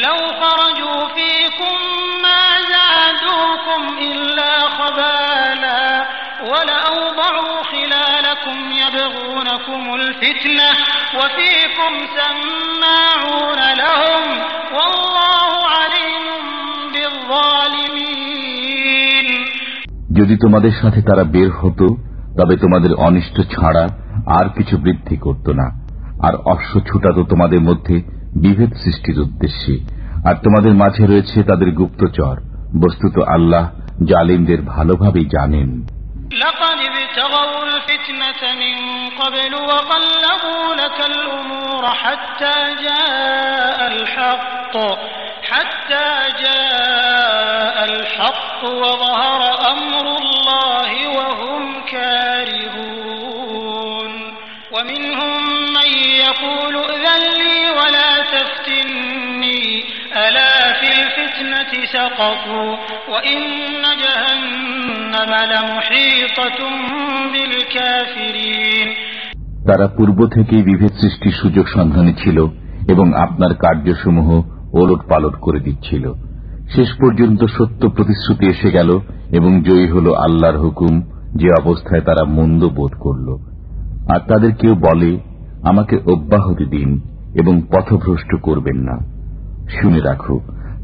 لو خرجوا فيكم ما زادوكم إلا خبالا ولأوضعوا خلالكم يبغونكم الفتنة وفيكم سماعون لهم والله عليم بالظالمين যদি তোমাদের সাথে তারা বের হতো তবে তোমাদের অনিষ্ট ছাড়া আর কিছু বৃদ্ধি করত না আর অশ্ব ছুটাত তোমাদের মধ্যে বিভেদ সৃষ্টির উদ্দেশ্যে আর তোমাদের মাঝে রয়েছে তাদের গুপ্তচর বস্তুত আল্লাহ জালিমদের ভালোভাবেই জানেন لقد الفتنة سقطوا وإن جهنم لمحيطة بالكافرين তারা পূর্ব থেকেই বিভেদ সৃষ্টির সুযোগ সন্ধানে ছিল এবং আপনার কার্যসমূহ ওলট পালট করে দিচ্ছিল শেষ পর্যন্ত সত্য প্রতিশ্রুতি এসে গেল এবং জয়ী হল আল্লাহর হুকুম যে অবস্থায় তারা মন্দ বোধ করল আর তাদের কেউ বলে আমাকে অব্যাহতি দিন এবং পথভ্রষ্ট করবেন না শুনে রাখো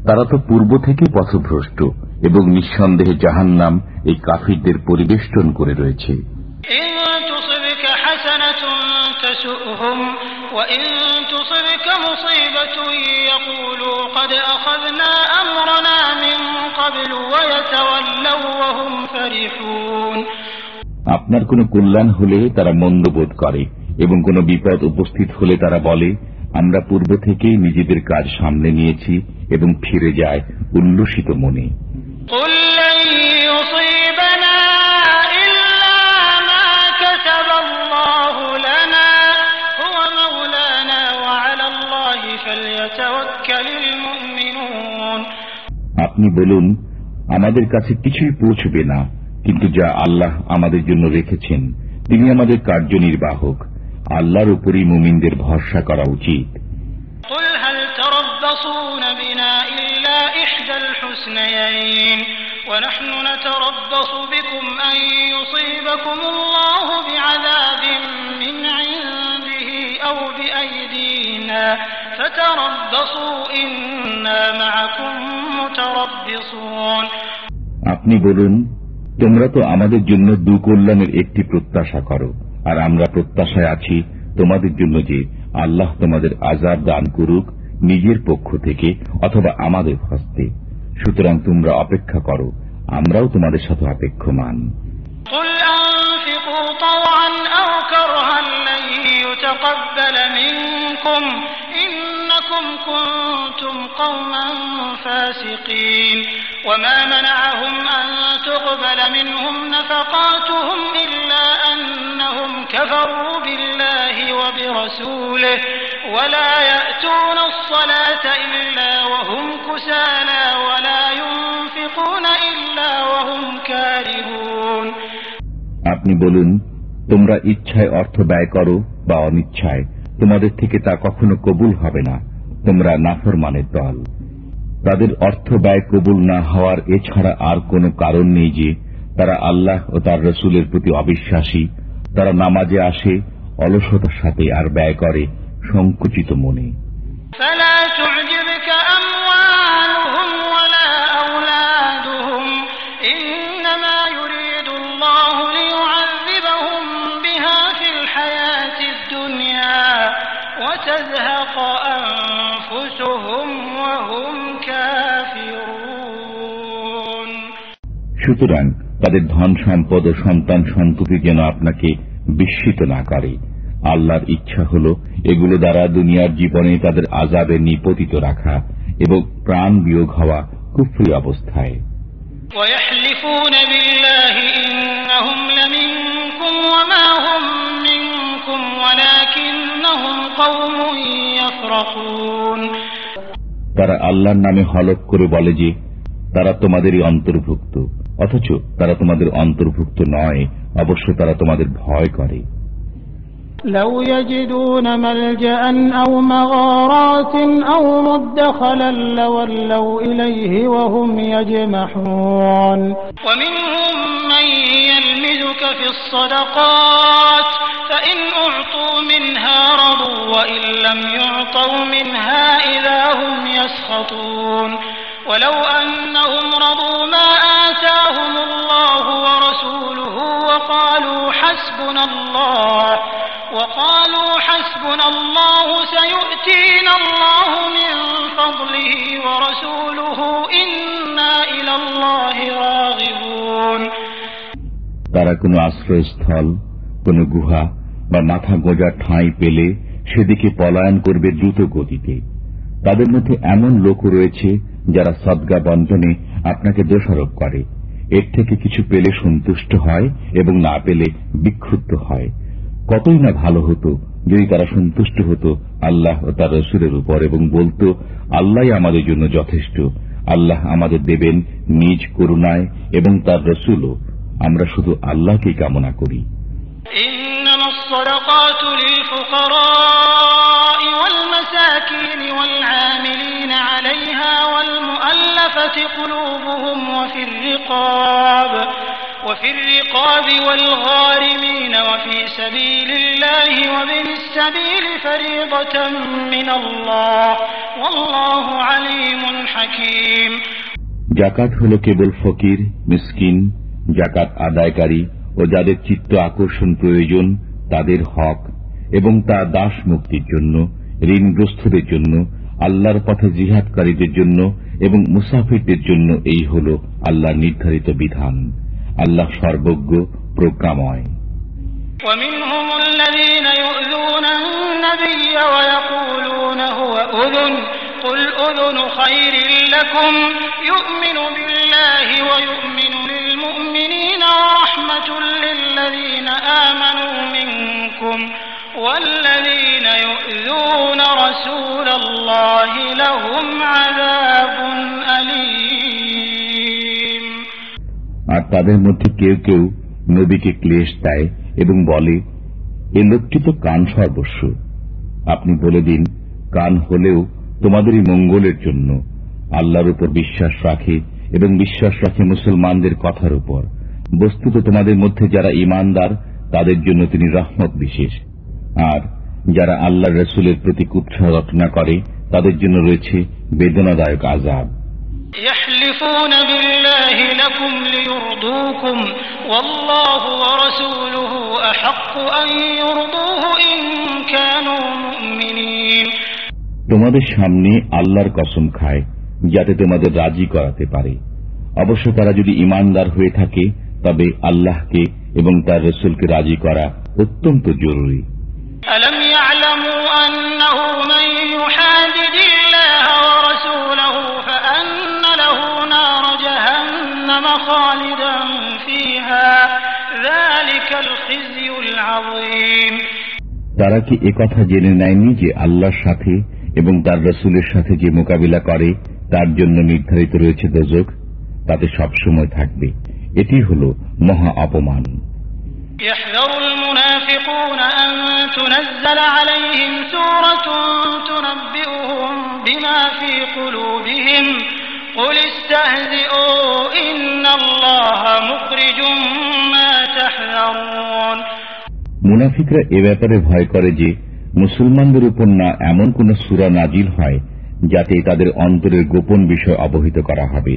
তারা তো পূর্ব থেকে পথভ্রষ্ট এবং নিঃসন্দেহে জাহান নাম এই কাফিরদের পরিবেষ্টন করে রয়েছে। আপনার কোনো কল্যাণ হলে তারা মন্দবোধ করে এবং কোনো বিপদ উপস্থিত হলে তারা বলে আমরা পূর্ব থেকেই নিজেদের কাজ সামলে নিয়েছি এবং ফিরে যায় উল্লসিত মনে। আপনি বলুন আমাদের কাছে কিছুই পৌঁছবে না কিন্তু যা আল্লাহ আমাদের জন্য রেখেছেন তিনি আমাদের কার্যনির্বাহক। আল্লাহর উপরই মুমিনদের ভরসা করা উচিত قل هل تربصون بنا إلا إحدى الحسنيين ونحن نتربص بكم أن يصيبكم الله بعذاب من عنده أو بأيدينا فتربصوا إنا معكم متربصون আপনি বলুন তোমরা তো আমাদের জন্য দুকল্যাণের একটি প্রত্যাশা করো আর আমরা প্রত্যাশায় আছি তোমাদের জন্য যে আল্লাহ তোমাদের আজাদ দান করুক নিজের পক্ষ থেকে অথবা আমাদের হস্তে সুতরাং তোমরা অপেক্ষা করো আমরাও তোমাদের সাথে অপেক্ষমান قل أنفقوا طوعا أو كرها لن يتقبل منكم إنكم كنتم قوما فاسقين وما منعهم أن تقبل منهم نفقاتهم إلا أنهم كفروا بالله وبرسوله ولا يأتون الصلاة إلا وهم كسالى ولا ينفقون إلا وهم كارهون আপনি বলুন তোমরা ইচ্ছায় অর্থ ব্যয় করো বা অনিচ্ছায় তোমাদের থেকে তা কখনো কবুল হবে না তোমরা নাফরমানের দল তাদের অর্থ ব্যয় কবুল না হওয়ার এছাড়া আর কোনো কারণ নেই যে তারা আল্লাহ ও তার রসুলের প্রতি অবিশ্বাসী তারা নামাজে আসে অলসতার সাথে আর ব্যয় করে সংকুচিত মনে। সুতরাং তাদের ধন সম্পদ ও সন্তান সন্ততি যেন আপনাকে বিস্মিত না করে। আল্লাহর ইচ্ছা হল এগুলো দ্বারা দুনিয়ার জীবনে তাদের আজাবে নিপতিত রাখা এবং প্রাণ বিয়োগ হওয়া কুফরি অবস্থায়। তারা আল্লাহর নামে হলক করে বলে যে তারা তোমাদেরই অন্তর্ভুক্ত। অথচ তারা তোমাদের অন্তর্ভুক্ত নয় অবশ্য তারা তোমাদের ভয় করে لو يجدون ملجأ أو مغارات أو مدخلا لولوا إليه وهم يجمحون ومنهم من يلمزك في الصدقات فإن أعطوا منها رضوا وإن لم يعطوا منها إذا هم يسخطون ولو أنهم رضوا ما آتاهم الله ورسوله وقالوا حسبنا الله وقالوا حسبنا الله سيؤتينا الله من فضله ورسوله إنا إلى الله راغبون তারা কোনো আশ্রয়স্থল কোনো গুহা বা মাথা গোজার ঠাঁই পেলে সেদিকে পলায়ন করবে দ্রুত গতিতে তাদের মধ্যে এমন লোক রয়েছে যারা সদ্গা বন্ধনে আপনাকে দোষারোপ করে এর থেকে কিছু পেলে সন্তুষ্ট হয় এবং না পেলে বিক্ষুব্ধ হয়। কতই না ভালো হতো যদি তারা সন্তুষ্ট হতো আল্লাহ ও তার রসুলের উপর এবং বলতো, আল্লাহ আমাদের জন্য যথেষ্ট। আল্লাহ আমাদের দেবেন নিজ করুণায় এবং তার রসুলও। আমরা শুধু আল্লাহকেই কামনা করি। والمؤلفة قلوبهم وفي الرقاب وفي الرقاب والغارمين وفي سبيل الله وابن السبيل فريضة من الله والله عليم حكيم জাকাত হল কেবল ফকির মিসকিন জাকাত আদায়কারী ও যাদের চিত্ত আকর্ষণ প্রয়োজন তাদের হক এবং তা দাস মুক্তির জন্য ঋণগ্রস্তদের জন্য আল্লাহর পথে জিহাদকারীদের জন্য এবং মুসাফিরদের জন্য এই হল আল্লাহ নির্ধারিত বিধান আল্লাহ সর্বজ্ঞ প্রজ্ঞাময় ومنهم الذين يؤذون النبي ويقولون هو أذن قل أذن خير لكم يؤمن بالله ويؤمن للمؤمنين ورحمة للذين آمنوا منكم والذين يؤذون رسول الله لهم عذاب أليم আর তাদের মধ্যে কেউ কেউ নবীকে ক্লেশ দেয় এবং বলে এ লোকটি তো কান সর্বস্ব আপনি বলে দিন কান হলেও তোমাদেরই মঙ্গলের জন্য আল্লাহর উপর বিশ্বাস রাখে এবং বিশ্বাস রাখে মুসলমানদের কথার উপর বস্তুত তোমাদের মধ্যে যারা ইমানদার তাদের জন্য তিনি রহমত বিশেষ আর যারা আল্লাহ রসুলের প্রতি কুৎসা রচনা করে তাদের জন্য রয়েছে বেদনাদায়ক আজাব يحلفون بالله لكم ليرضوكم والله ورسوله أحق أن يرضوه إن كانوا مؤمنين তোমাদের সামনে আল্লাহর কসম খায় যাতে তোমাদের রাজি করাতে পারে অবশ্য তারা যদি ইমানদার হয়ে থাকে তবে আল্লাহকে এবং তার রসুলকে রাজি করা অত্যন্ত জরুরি। তারা কি একথা জেনে নেয়নি যে আল্লাহর সাথে এবং তার রসুলের সাথে যে মোকাবিলা করে তার জন্য নির্ধারিত রয়েছে দোজক? তাতে সবসময় থাকবে। এটি হল মহা অপমান يحذر المنافقون أن تنزل عليهم سورة تنبئهم بما في قلوبهم قل استهزئوا إن الله مخرج ما تحذرون মুনাফিকরা এ ব্যাপারে ভয় করে যে মুসলমানদের উপর না এমন কোন সুরা নাজিল হয় যাতে তাদের অন্তরের গোপন বিষয় অবহিত করা হবে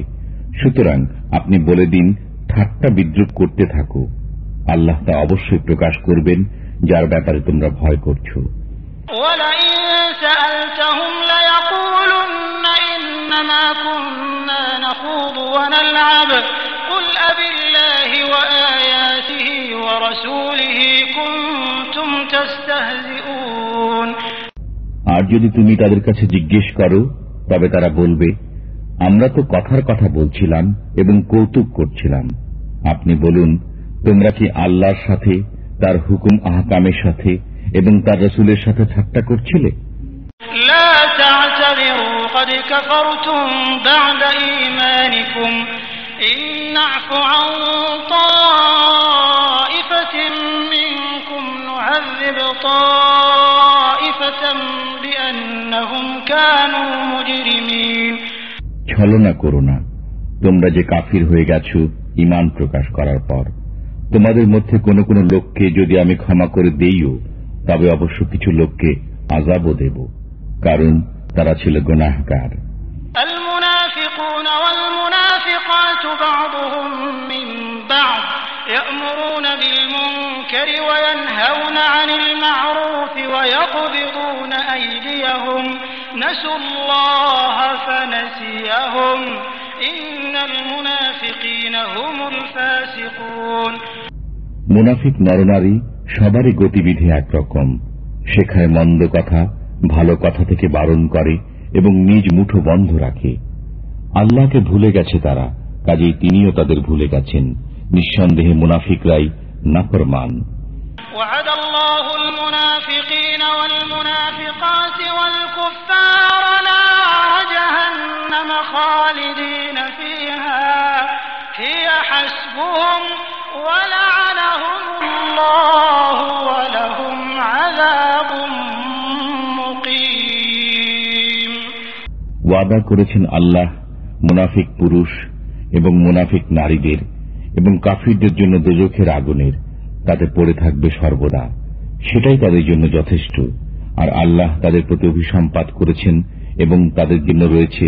সুতরাং আপনি বলে দিন ঠাট্টা বিদ্রুপ করতে থাকো। আল্লাহ তা অবশ্যই প্রকাশ করবেন যার ব্যাপারে তোমরা ভয় করছ। আর যদি তুমি তাদের কাছে জিজ্ঞেস করো তবে তারা বলবে আমরা তো কথার কথা বলছিলাম এবং কৌতুক করছিলাম। আপনি বলুন তোমরা কি আল্লাহর সাথে তার হুকুম আহকামের সাথে এবং তার রসুলের সাথে ঠাট্টা করছিলে? ছলনা করো না তোমরা যে কাফির হয়ে গেছো ইমান প্রকাশ করার পর তোমাদের মধ্যে কোন কোন লোককে যদি আমি ক্ষমা করে দেইও তবে অবশ্য কিছু লোককে আজাবও দেব কারণ তারা ছিল গুনাহগার المنافقون والمنافقات بعضهم من بعض يأمرون بالمنكر وينهون عن المعروف ويقبضون أيديهم نسوا الله فنسيهم إن المنافقين هم الفاسقون মুনাফিক নরনারী সবারই গতিবিধি একরকম শেখায় মন্দ কথা ভালো কথা থেকে বারণ করে এবং নিজ মুঠো বন্ধ রাখে আল্লাহকে ভুলে গেছে তারা কাজেই তিনিও তাদের ভুলে গেছেন নিঃসন্দেহে মুনাফিকরাই নাফরমান وعد الله المنافقين والمنافقات والكفار نار جهنم خالدين فيها هي حسبهم ولعنهم الله ولهم عذاب مقيم ওয়াদা করেছেন আল্লাহ মুনাফিক পুরুষ এবং মুনাফিক নারীদের এবং কাফিরদের জন্য দোজখের আগুনের তাতে পড়ে থাকবে সর্বদা সেটাই তাদের জন্য যথেষ্ট আর আল্লাহ তাদের প্রতি অভিসম্পাত করেছেন এবং তাদের জন্য রয়েছে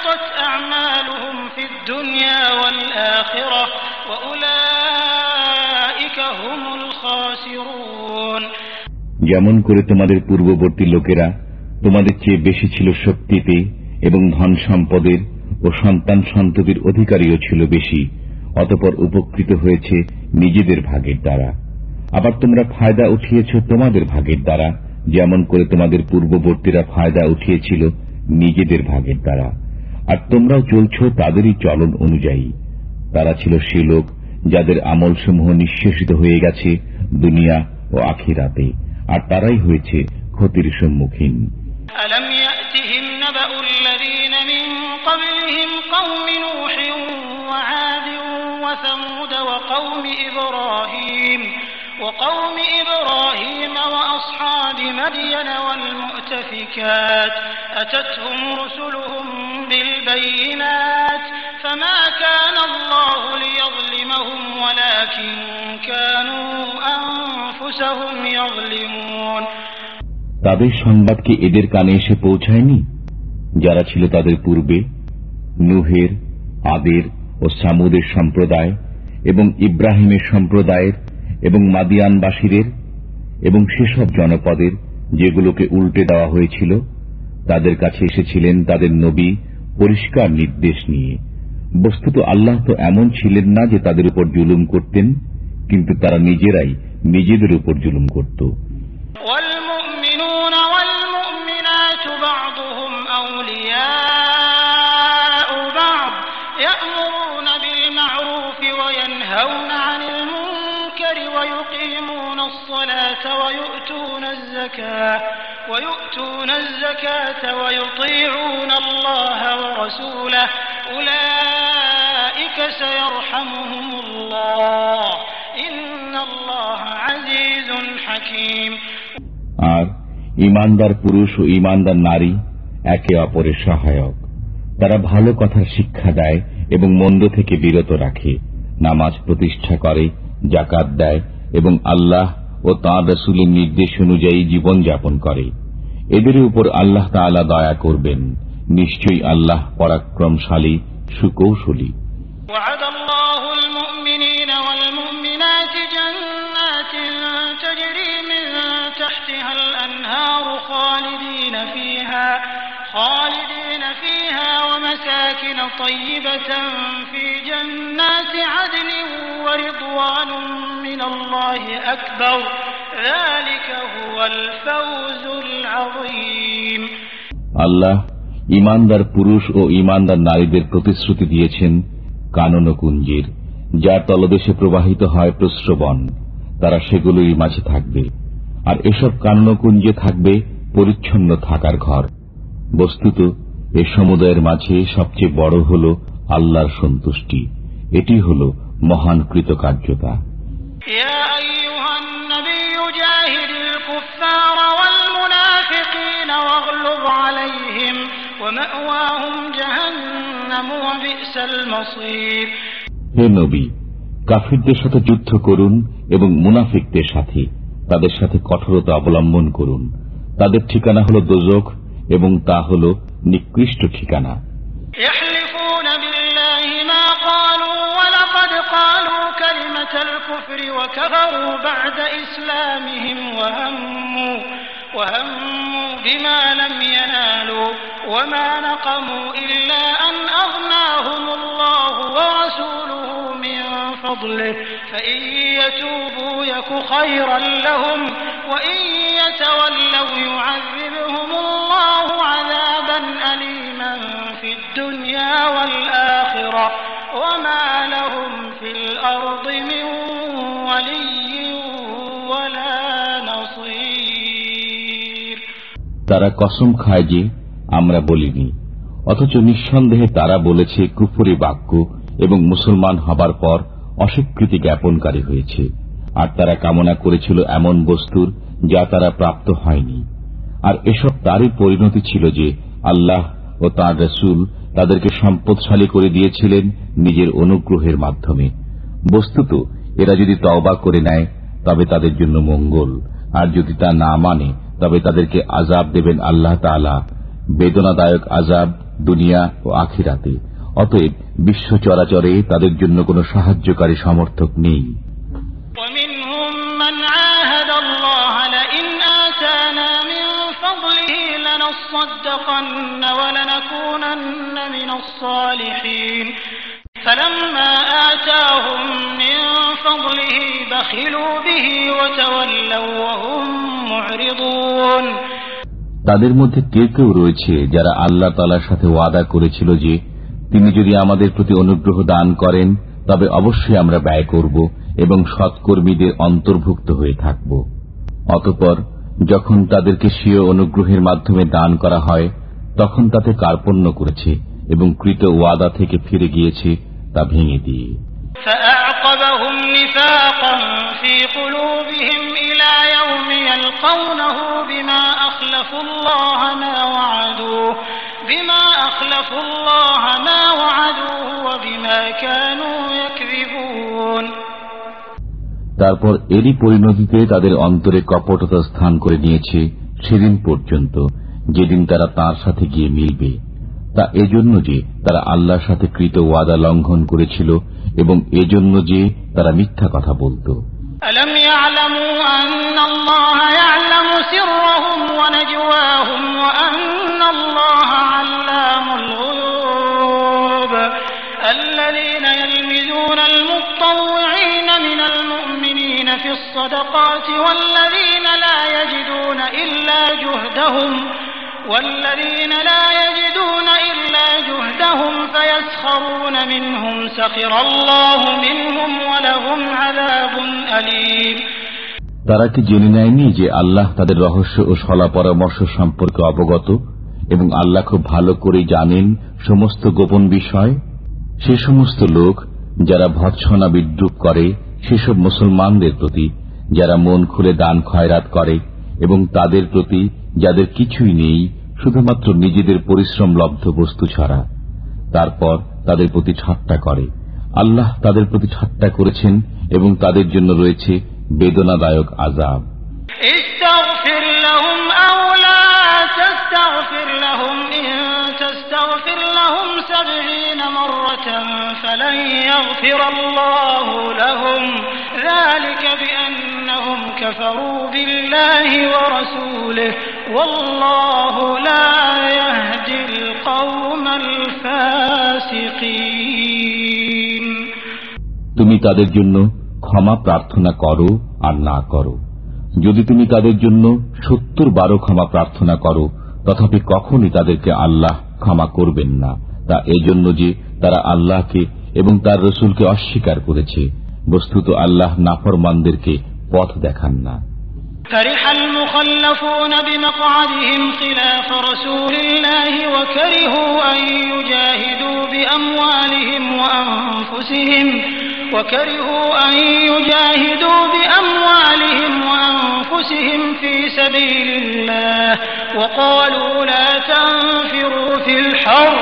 حبطت أعمالهم في الدنيا والآخرة وأولئك هم الخاسرون যেমন করে তোমাদের পূর্ববর্তী লোকেরা তোমাদের চেয়ে বেশি ছিল শক্তিতে এবং ধন সম্পদের ও সন্তান সন্ততির অধিকারীও ছিল বেশি অতপর উপকৃত হয়েছে নিজেদের ভাগের দ্বারা আবার তোমরা ফায়দা উঠিয়েছ তোমাদের ভাগের দ্বারা যেমন করে তোমাদের পূর্ববর্তীরা ফায়দা উঠিয়েছিল নিজেদের ভাগের দ্বারা আর তোমরাও চলছ তাদেরই চলন অনুযায়ী তারা ছিল সে লোক যাদের আমলসমূহ নিঃশেষিত হয়ে গেছে দুনিয়া ও আখিরাতে আর তারাই হয়েছে ক্ষতির সম্মুখীন ألم يأتهم نبأ الذين من قبلهم قوم نوح وعاد وثمود وقوم إبراهيم وقوم إبراهيم وأصحاب مدين والمؤتفكات أتتهم رسلهم بالبينات فما كان الله ليظلمهم ولكن كانوا أنفسهم يظلمون তাদের সংবাদ কি এদের কানে এসে পৌঁছায়নি যারা ছিল তাদের পূর্বে নুহের আদের ও সামুদের সম্প্রদায় এবং ইব্রাহিমের সম্প্রদায়ের এবং মাদিয়ানবাসীদের এবং সেসব জনপদের যেগুলোকে উল্টে দেওয়া হয়েছিল তাদের কাছে এসেছিলেন তাদের নবী পরিষ্কার নির্দেশ নিয়ে বস্তুত আল্লাহ তো এমন ছিলেন না যে তাদের উপর জুলুম করতেন কিন্তু তারা নিজেরাই নিজেদের উপর জুলুম করত والمؤمنون والمؤمنات بعضهم أولياء الزكاة ويؤتون الزكاة ويطيعون الله ورسوله أولئك سيرحمهم الله إن الله عزيز حكيم আর ইমানদার পুরুষ ও ইমানদার নারী একে অপরের সহায়ক তারা ভালো কথার শিক্ষা দেয় এবং মন্দ থেকে বিরত রাখে নামাজ প্রতিষ্ঠা করে জাকাত দেয় এবং আল্লাহ ও তাঁর রসুলের নির্দেশ অনুযায়ী জীবন যাপন করে এদের উপর আল্লাহ তাআলা দয়া করবেন নিশ্চয়ই আল্লাহ পরাক্রমশালী সুকৌশলী وعد طيبة في جنات عدن ورضوان من الله أكبر ذلك هو الفوز العظيم আল্লাহ ইমানদার পুরুষ ও ইমানদার নারীদের প্রতিশ্রুতি দিয়েছেন কানন কুঞ্জের যার তলদেশে প্রবাহিত হয় প্রশ্রবণ তারা সেগুলোই মাঝে থাকবে আর এসব কান্নকুঞ্জে থাকবে পরিচ্ছন্ন থাকার ঘর বস্তুত এ সমুদায়ের মাঝে সবচেয়ে বড় হল আল্লাহর সন্তুষ্টি। এটি হল মহান কৃতকার্যতা। হে নবী কাফিরদের সাথে যুদ্ধ করুন এবং মুনাফিকদের সাথে তাদের সাথে কঠোরতা অবলম্বন করুন। তাদের ঠিকানা হল দোজক এবং তা হল নিকৃষ্ট ঠিকানা يحلفون بالله ما قالوا ولقد قالوا كلمة الكفر وكفروا بعد إسلامهم وهموا وهموا بما لم ينالوا وما نقموا إلا أن أغناهم الله ورسوله من فضله فإن يتوبوا يك خيرا لهم وإن يتولوا يعذبهم الله عذابا أليما في الدنيا والآخرة وما لهم في الأرض من ولي ولا نصير তারা কসম খায় যে আমরা বলিনি অথচ নিঃসন্দেহে তারা বলেছে কুফরি বাক্য এবং মুসলমান হবার পর অস্বীকৃতি জ্ঞাপনকারী হয়েছে আর তারা কামনা করেছিল এমন বস্তুর যা তারা প্রাপ্ত হয়নি আর এসব তারই পরিণতি ছিল যে আল্লাহ ও তাঁর রসুল তাদেরকে সম্পদশালী করে দিয়েছিলেন নিজের অনুগ্রহের মাধ্যমে। বস্তুত, এরা যদি তওবা করে নেয়, তবে তাদের জন্য মঙ্গল। আর যদি তা না মানে তবে তাদেরকে আজাব দেবেন আল্লাহ তালা বেদনাদায়ক আজাব দুনিয়া ও আখিরাতে। অতএব বিশ্ব চরাচরে তাদের জন্য কোনো সাহায্যকারী সমর্থক নেই। لنصدقن ولنكونن من الصالحين فلما آتاهم من فضله بخلوا به وتولوا وهم معرضون তাদের মধ্যে কেউ কেউ রয়েছে যারা আল্লাহ তালার সাথে ওয়াদা করেছিল যে তিনি যদি আমাদের প্রতি অনুগ্রহ দান করেন তবে অবশ্যই আমরা ব্যয় করব এবং সৎকর্মীদের অন্তর্ভুক্ত হয়ে থাকব অতপর যখন তাদেরকে স্বীয় অনুগ্রহের মাধ্যমে দান করা হয়, তখন তাতে কার্পণ্য করেছে এবং কৃত ওয়াদা থেকে ফিরে গিয়েছে, তা ভেঙে দিয়ে। বিমা তারপর এরই পরিণতিতে তাদের অন্তরে কপটতা স্থান করে নিয়েছে সেদিন পর্যন্ত, যেদিন তারা তার সাথে গিয়ে মিলবে। তা এজন্য যে তারা আল্লাহর সাথে কৃত ওয়াদা লঙ্ঘন করেছিল এবং এজন্য যে তারা মিথ্যা কথা বলত। الصدقات والذين لا يجدون إلا جهدهم والذين لا يجدون إلا جهدهم فيسخرون منهم سخر الله منهم ولهم عذاب أليم তারা কি জেনে নেয়নি যে আল্লাহ তাদের রহস্য ও সলা পরামর্শ সম্পর্কে অবগত এবং আল্লাহ খুব ভালো করে জানেন সমস্ত গোপন বিষয় সে সমস্ত লোক যারা ভৎসনা বিদ্রুপ করে সেসব মুসলমানদের প্রতি যারা মন খুলে দান খয়রাত করে এবং তাদের প্রতি যাদের কিছুই নেই, শুধুমাত্র নিজেদের পরিশ্রম লব্ধ বস্তু ছাড়া, তারপর তাদের প্রতি ঠাট্টা করে। আল্লাহ তাদের প্রতি ঠাট্টা করেছেন এবং তাদের জন্য রয়েছে বেদনাদায়ক আজাব فلن يغفر الله لهم ذلك بأنهم كفروا بالله ورسوله والله لا يهدي القوم الفاسقين তুমি তাদের জন্য ক্ষমা প্রার্থনা করো আর না করো যদি তুমি তাদের জন্য সত্তর বারো ক্ষমা প্রার্থনা করো তথাপি কখনই তাদেরকে আল্লাহ ক্ষমা করবেন না তা এজন্য যে তারা আল্লাহকে এবং তার রসুলকে অস্বীকার করেছে বস্তুত আল্লাহ নাফরমানদেরকে পথ দেখান না فرح المخلفون بمقعدهم خلاف رسول الله وكرهوا أن يجاهدوا بأموالهم وأنفسهم وكرهوا أن يجاهدوا بأموالهم وأنفسهم في سبيل الله وقالوا لا تنفروا في الحر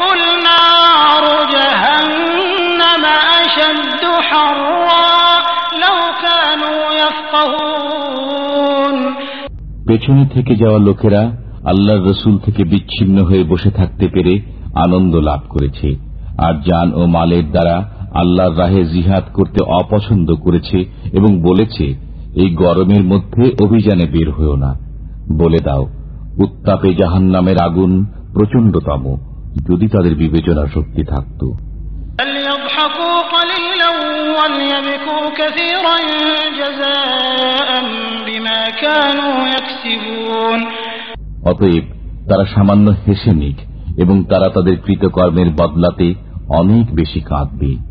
قل نار جهنم أشد حرا لو كانوا يفقهون পেছনে থেকে যাওয়া লোকেরা আল্লাহর রসুল থেকে বিচ্ছিন্ন হয়ে বসে থাকতে পেরে আনন্দ লাভ করেছে আর যান ও মালের দ্বারা আল্লাহর রাহে জিহাদ করতে অপছন্দ করেছে এবং বলেছে এই গরমের মধ্যে অভিযানে বের হইও না। বলে দাও উত্তাপে জাহান নামের আগুন প্রচণ্ডতম যদি তাদের বিবেচনা শক্তি থাকত। অতএব তারা সামান্য হেসে নিক এবং তারা তাদের কৃতকর্মের বদলাতে অনেক বেশি কাঁদবে।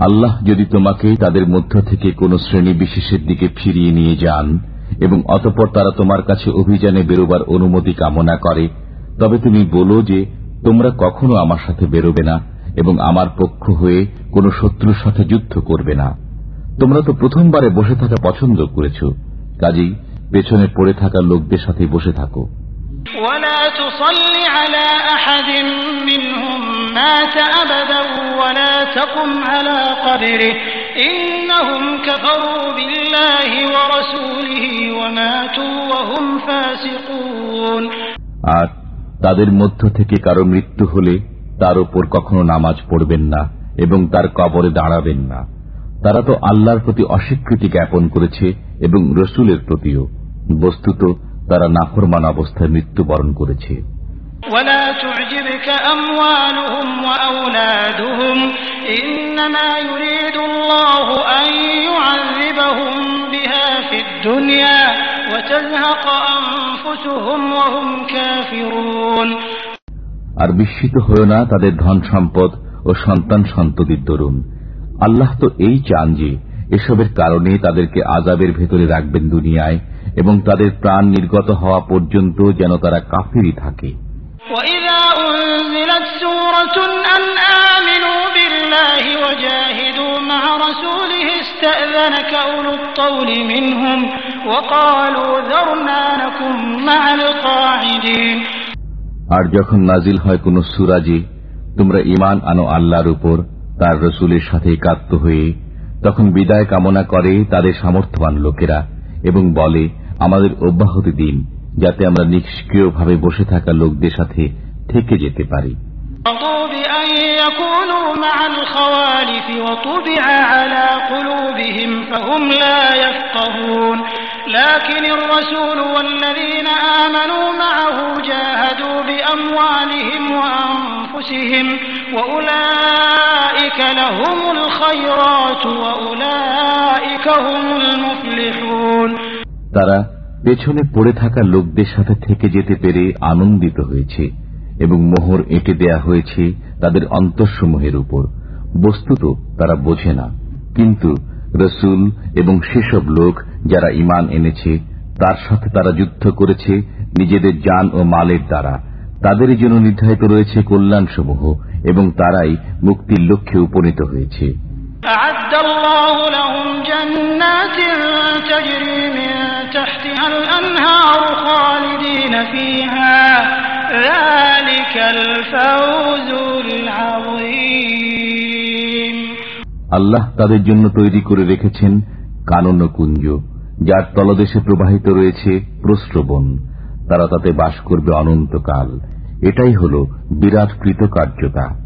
আল্লাহ যদি তোমাকে তাদের মধ্য থেকে কোন শ্রেণী বিশেষের দিকে ফিরিয়ে নিয়ে যান এবং অতপর তারা তোমার কাছে অভিযানে বেরোবার অনুমতি কামনা করে তবে তুমি বলো যে তোমরা কখনো আমার সাথে বেরোবে না এবং আমার পক্ষ হয়ে কোন শত্রুর সাথে যুদ্ধ করবে না তোমরা তো প্রথমবারে বসে থাকা পছন্দ করেছ কাজেই পেছনে পড়ে থাকা লোকদের সাথে বসে থাকো ولا تصل على أحد منهم مات أبدا ولا تقم على قبره إنهم كفروا بالله ورسوله وماتوا وهم فاسقون আর তাদের মধ্য থেকে কারো মৃত্যু হলে তার উপর কখনো নামাজ পড়বেন না এবং তার কবরে দাঁড়াবেন না তারা তো আল্লাহর প্রতি অস্বীকৃতি জ্ঞাপন করেছে এবং রসুলের প্রতিও বস্তুত তারা নাফরমান অবস্থায় মৃত্যুবরণ করেছে ولا تعجبك أموالهم وأولادهم إنما يريد الله أن يعذبهم بها في الدنيا وتزهق أنفسهم وهم كافرون আর বিস্মিত হয়েও না তাদের ধন সম্পদ ও সন্তান সন্ততির দরুন আল্লাহ তো এই চান যে এসবের কারণে তাদেরকে আজাবের ভেতরে রাখবেন দুনিয়ায় এবং তাদের প্রাণ নির্গত হওয়া পর্যন্ত যেন তারা কাফিরই থাকে وإذا أنزلت سورة أن وجاهدوا مع رسوله استأذنك أولو الطول منهم وقالوا ذرنا نكن مع القاعدين আর যখন নাজিল হয় কোন সুরাজে তোমরা ইমান আনো আল্লাহর উপর তার রসুলের সাথে একাত্ম হয়ে তখন বিদায় কামনা করে তাদের সামর্থ্যবান লোকেরা এবং বলে আমাদের অব্যাহতি দিন যাতে আমরা নিষ্ক্রিয়ভাবে বসে থাকা লোকদের সাথে থেকে যেতে পারি رضوا بأن يكونوا مع الخوالف وطبع على قلوبهم فهم لا يفقهون لكن الرسول والذين آمنوا معه جاهدوا بأموالهم وأنفسهم وأولئك لهم الخيرات وأولئك هم المفلحون তারা পেছনে পড়ে থাকা লোকদের সাথে থেকে যেতে পেরে আনন্দিত হয়েছে এবং মোহর এঁটে দেয়া হয়েছে তাদের অন্তঃসমূহের উপর বস্তুত তারা বোঝে না কিন্তু রসুল এবং সেসব লোক যারা ইমান এনেছে তার সাথে তারা যুদ্ধ করেছে নিজেদের যান ও মালের দ্বারা তাদের জন্য নির্ধারিত রয়েছে কল্যাণসমূহ এবং তারাই মুক্তির লক্ষ্যে উপনীত হয়েছে أعد الله لهم جنات تجري من تحتها الأنهار خالدين فيها ذلك الفوز العظيم আল্লাহ তাদের জন্য তৈরি করে রেখেছেন কানন কুঞ্জ যার তলদেশে প্রবাহিত রয়েছে প্রস্রবণ। তারা তাতে বাস করবে অনন্তকাল। এটাই হল বিরাট কৃতকার্যতা।